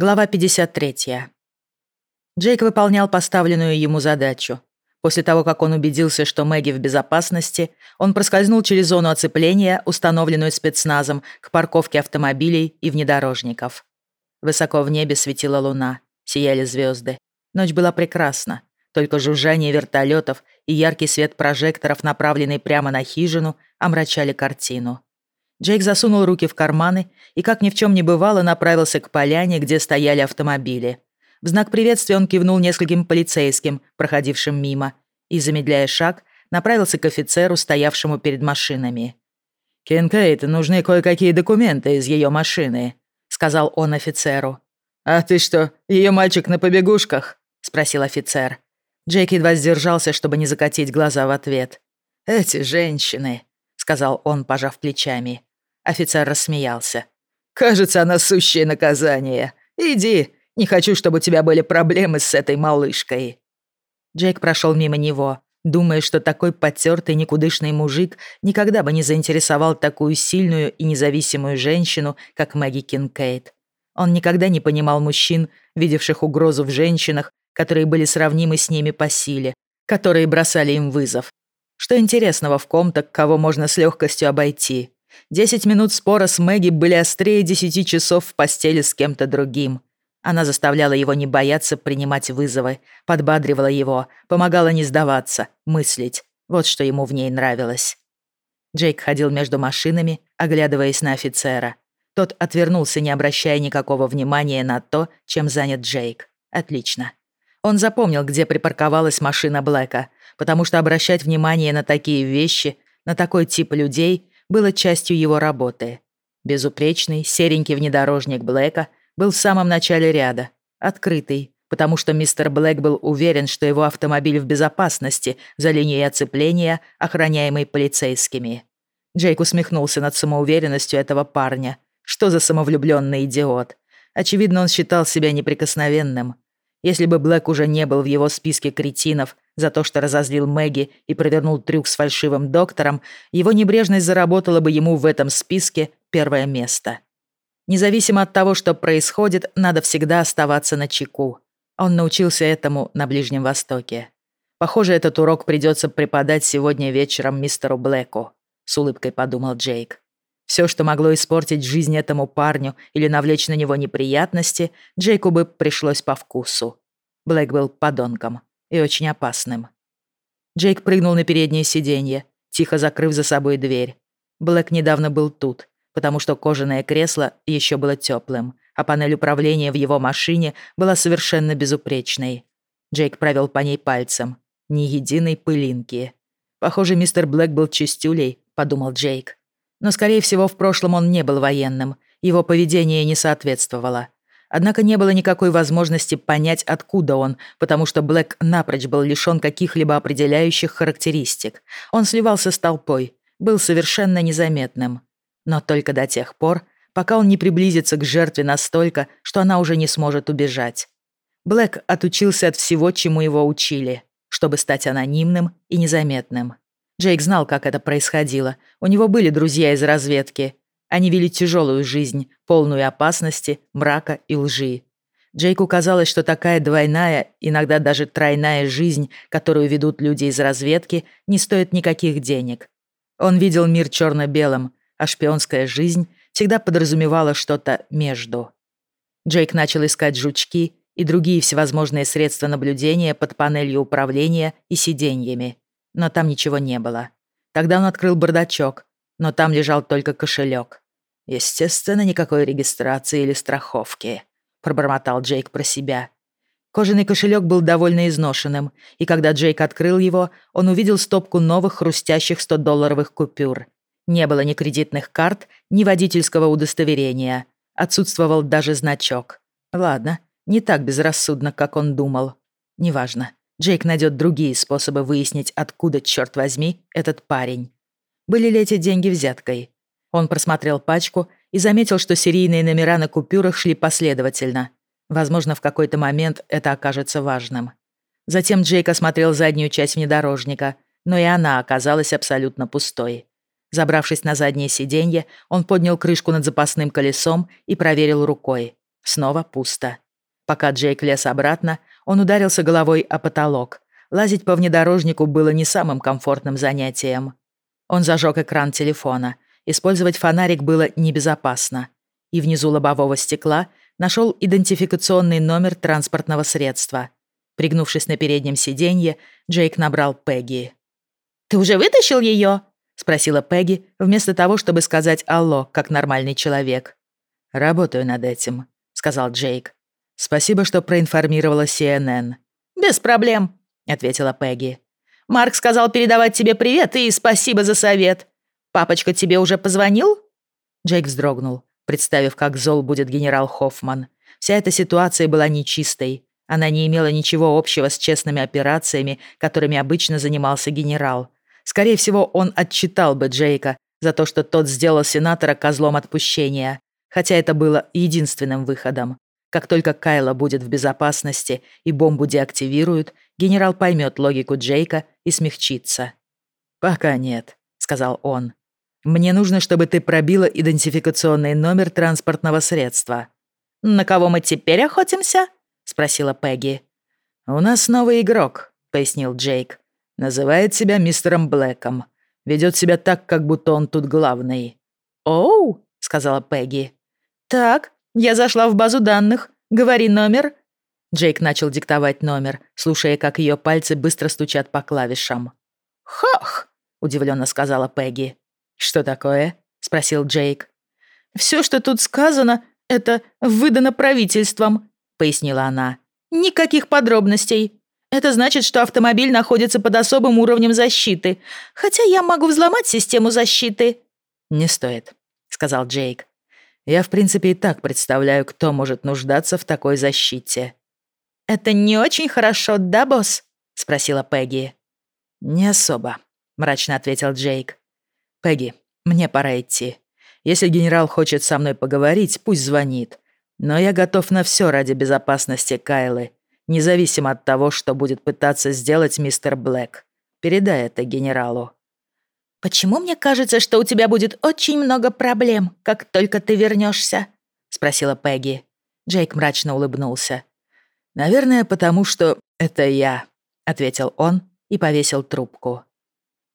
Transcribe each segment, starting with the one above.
Глава 53. Джейк выполнял поставленную ему задачу. После того, как он убедился, что Мэгги в безопасности, он проскользнул через зону оцепления, установленную спецназом, к парковке автомобилей и внедорожников. Высоко в небе светила луна, сияли звезды. Ночь была прекрасна, только жужжание вертолетов и яркий свет прожекторов, направленный прямо на хижину, омрачали картину. Джейк засунул руки в карманы и, как ни в чем не бывало, направился к поляне, где стояли автомобили. В знак приветствия он кивнул нескольким полицейским, проходившим мимо, и, замедляя шаг, направился к офицеру, стоявшему перед машинами. «Кинкейт, нужны кое-какие документы из ее машины», — сказал он офицеру. «А ты что, ее мальчик на побегушках?» — спросил офицер. Джейк едва сдержался, чтобы не закатить глаза в ответ. «Эти женщины», — сказал он, пожав плечами. Офицер рассмеялся. «Кажется, она сущее наказание. Иди, не хочу, чтобы у тебя были проблемы с этой малышкой». Джейк прошел мимо него, думая, что такой потертый никудышный мужик никогда бы не заинтересовал такую сильную и независимую женщину, как Мэгги Кинкейт. Он никогда не понимал мужчин, видевших угрозу в женщинах, которые были сравнимы с ними по силе, которые бросали им вызов. Что интересного в ком-то, кого можно с легкостью обойти? Десять минут спора с Мэгги были острее десяти часов в постели с кем-то другим. Она заставляла его не бояться принимать вызовы, подбадривала его, помогала не сдаваться, мыслить. Вот что ему в ней нравилось. Джейк ходил между машинами, оглядываясь на офицера. Тот отвернулся, не обращая никакого внимания на то, чем занят Джейк. Отлично. Он запомнил, где припарковалась машина Блэка, потому что обращать внимание на такие вещи, на такой тип людей было частью его работы. Безупречный, серенький внедорожник Блэка был в самом начале ряда, открытый, потому что мистер Блэк был уверен, что его автомобиль в безопасности за линией оцепления, охраняемой полицейскими. Джейк усмехнулся над самоуверенностью этого парня. Что за самовлюбленный идиот? Очевидно, он считал себя неприкосновенным. Если бы Блэк уже не был в его списке кретинов, за то, что разозлил Мэгги и провернул трюк с фальшивым доктором, его небрежность заработала бы ему в этом списке первое место. Независимо от того, что происходит, надо всегда оставаться на чеку. Он научился этому на Ближнем Востоке. Похоже, этот урок придется преподать сегодня вечером мистеру Блэку, с улыбкой подумал Джейк. Все, что могло испортить жизнь этому парню или навлечь на него неприятности, Джейку бы пришлось по вкусу. Блэк был подонком и очень опасным. Джейк прыгнул на переднее сиденье, тихо закрыв за собой дверь. Блэк недавно был тут, потому что кожаное кресло еще было теплым, а панель управления в его машине была совершенно безупречной. Джейк провел по ней пальцем. Ни единой пылинки. Похоже, мистер Блэк был чистюлей, подумал Джейк. Но, скорее всего, в прошлом он не был военным. Его поведение не соответствовало. Однако не было никакой возможности понять, откуда он, потому что Блэк напрочь был лишён каких-либо определяющих характеристик. Он сливался с толпой, был совершенно незаметным. Но только до тех пор, пока он не приблизится к жертве настолько, что она уже не сможет убежать. Блэк отучился от всего, чему его учили, чтобы стать анонимным и незаметным. Джейк знал, как это происходило. У него были друзья из разведки, они вели тяжелую жизнь, полную опасности, мрака и лжи. Джейку казалось, что такая двойная, иногда даже тройная жизнь, которую ведут люди из разведки, не стоит никаких денег. Он видел мир черно-белым, а шпионская жизнь всегда подразумевала что-то между. Джейк начал искать жучки и другие всевозможные средства наблюдения под панелью управления и сиденьями, но там ничего не было. Тогда он открыл бардачок, но там лежал только кошелек. Естественно, никакой регистрации или страховки, пробормотал Джейк про себя. Кожаный кошелек был довольно изношенным, и когда Джейк открыл его, он увидел стопку новых хрустящих 100-долларовых купюр. Не было ни кредитных карт, ни водительского удостоверения. Отсутствовал даже значок. Ладно, не так безрассудно, как он думал. Неважно. Джейк найдет другие способы выяснить, откуда, черт возьми, этот парень. Были ли эти деньги взяткой? Он просмотрел пачку и заметил, что серийные номера на купюрах шли последовательно. Возможно, в какой-то момент это окажется важным. Затем Джейк осмотрел заднюю часть внедорожника, но и она оказалась абсолютно пустой. Забравшись на заднее сиденье, он поднял крышку над запасным колесом и проверил рукой. Снова пусто. Пока Джейк лез обратно, он ударился головой о потолок. Лазить по внедорожнику было не самым комфортным занятием. Он зажег экран телефона. Использовать фонарик было небезопасно. И внизу лобового стекла нашел идентификационный номер транспортного средства. Пригнувшись на переднем сиденье, Джейк набрал Пегги. «Ты уже вытащил ее?» — спросила Пегги, вместо того, чтобы сказать «алло», как нормальный человек. «Работаю над этим», — сказал Джейк. «Спасибо, что проинформировала CNN». «Без проблем», — ответила Пегги. «Марк сказал передавать тебе привет и спасибо за совет. Папочка тебе уже позвонил?» Джейк вздрогнул, представив, как зол будет генерал Хоффман. Вся эта ситуация была нечистой. Она не имела ничего общего с честными операциями, которыми обычно занимался генерал. Скорее всего, он отчитал бы Джейка за то, что тот сделал сенатора козлом отпущения, хотя это было единственным выходом. Как только Кайла будет в безопасности и бомбу деактивируют, генерал поймет логику Джейка и смягчится. «Пока нет», — сказал он. «Мне нужно, чтобы ты пробила идентификационный номер транспортного средства». «На кого мы теперь охотимся?» — спросила Пегги. «У нас новый игрок», — пояснил Джейк. «Называет себя мистером Блэком. Ведет себя так, как будто он тут главный». «Оу», — сказала Пегги. «Так, я зашла в базу данных. Говори номер». Джейк начал диктовать номер, слушая, как ее пальцы быстро стучат по клавишам. «Хах!» — удивленно сказала Пегги. «Что такое?» — спросил Джейк. «Все, что тут сказано, это выдано правительством», — пояснила она. «Никаких подробностей. Это значит, что автомобиль находится под особым уровнем защиты. Хотя я могу взломать систему защиты». «Не стоит», — сказал Джейк. Я, в принципе, и так представляю, кто может нуждаться в такой защите». «Это не очень хорошо, да, босс?» — спросила Пегги. «Не особо», — мрачно ответил Джейк. «Пегги, мне пора идти. Если генерал хочет со мной поговорить, пусть звонит. Но я готов на все ради безопасности Кайлы, независимо от того, что будет пытаться сделать мистер Блэк. Передай это генералу». «Почему мне кажется, что у тебя будет очень много проблем, как только ты вернешься? спросила Пегги. Джейк мрачно улыбнулся. «Наверное, потому что это я», — ответил он и повесил трубку.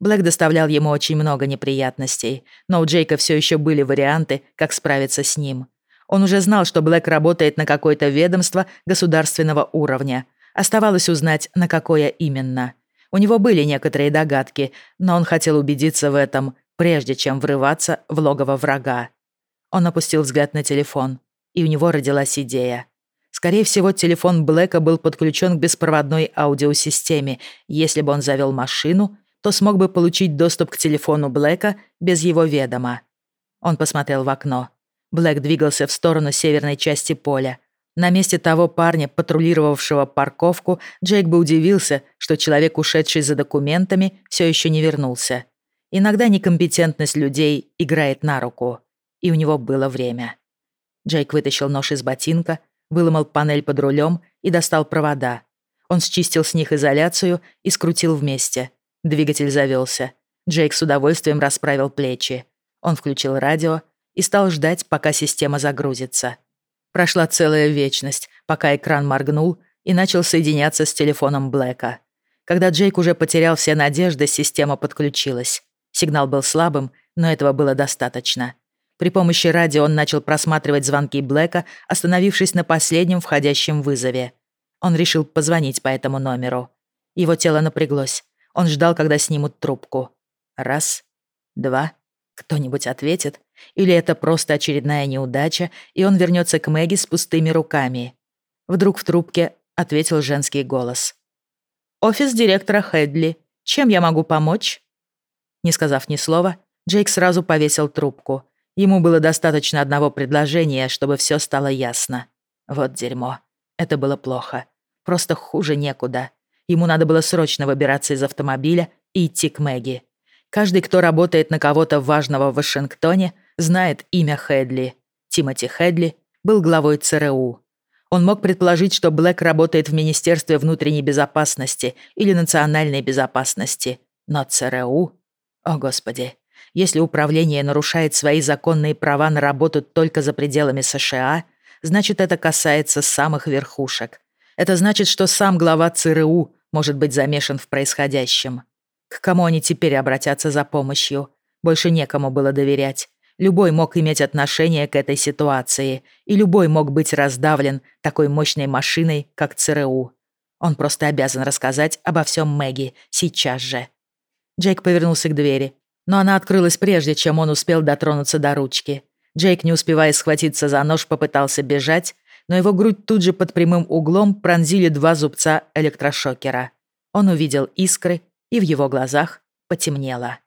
Блэк доставлял ему очень много неприятностей, но у Джейка все еще были варианты, как справиться с ним. Он уже знал, что Блэк работает на какое-то ведомство государственного уровня. Оставалось узнать, на какое именно. У него были некоторые догадки, но он хотел убедиться в этом, прежде чем врываться в логово врага. Он опустил взгляд на телефон, и у него родилась идея. Скорее всего, телефон Блэка был подключен к беспроводной аудиосистеме. Если бы он завел машину, то смог бы получить доступ к телефону Блэка без его ведома. Он посмотрел в окно. Блэк двигался в сторону северной части поля. На месте того парня, патрулировавшего парковку, Джейк бы удивился, что человек, ушедший за документами, все еще не вернулся. Иногда некомпетентность людей играет на руку. И у него было время. Джейк вытащил нож из ботинка, выломал панель под рулем и достал провода. Он счистил с них изоляцию и скрутил вместе. Двигатель завелся. Джейк с удовольствием расправил плечи. Он включил радио и стал ждать, пока система загрузится. Прошла целая вечность, пока экран моргнул и начал соединяться с телефоном Блэка. Когда Джейк уже потерял все надежды, система подключилась. Сигнал был слабым, но этого было достаточно. При помощи радио он начал просматривать звонки Блэка, остановившись на последнем входящем вызове. Он решил позвонить по этому номеру. Его тело напряглось. Он ждал, когда снимут трубку. Раз, два, кто-нибудь ответит? Или это просто очередная неудача, и он вернется к Мэгги с пустыми руками? Вдруг в трубке ответил женский голос. «Офис директора Хэдли. Чем я могу помочь?» Не сказав ни слова, Джейк сразу повесил трубку. Ему было достаточно одного предложения, чтобы все стало ясно. Вот дерьмо. Это было плохо. Просто хуже некуда. Ему надо было срочно выбираться из автомобиля и идти к Мэгги. Каждый, кто работает на кого-то важного в Вашингтоне, знает имя Хэдли. Тимоти Хэдли был главой ЦРУ. Он мог предположить, что Блэк работает в Министерстве внутренней безопасности или национальной безопасности. Но ЦРУ... О, Господи. Если управление нарушает свои законные права на работу только за пределами США, значит, это касается самых верхушек. Это значит, что сам глава ЦРУ может быть замешан в происходящем. К кому они теперь обратятся за помощью? Больше некому было доверять. Любой мог иметь отношение к этой ситуации, и любой мог быть раздавлен такой мощной машиной, как ЦРУ. Он просто обязан рассказать обо всем Мэгги сейчас же. Джейк повернулся к двери, но она открылась прежде, чем он успел дотронуться до ручки. Джейк, не успевая схватиться за нож, попытался бежать, но его грудь тут же под прямым углом пронзили два зубца электрошокера. Он увидел искры, и в его глазах потемнело.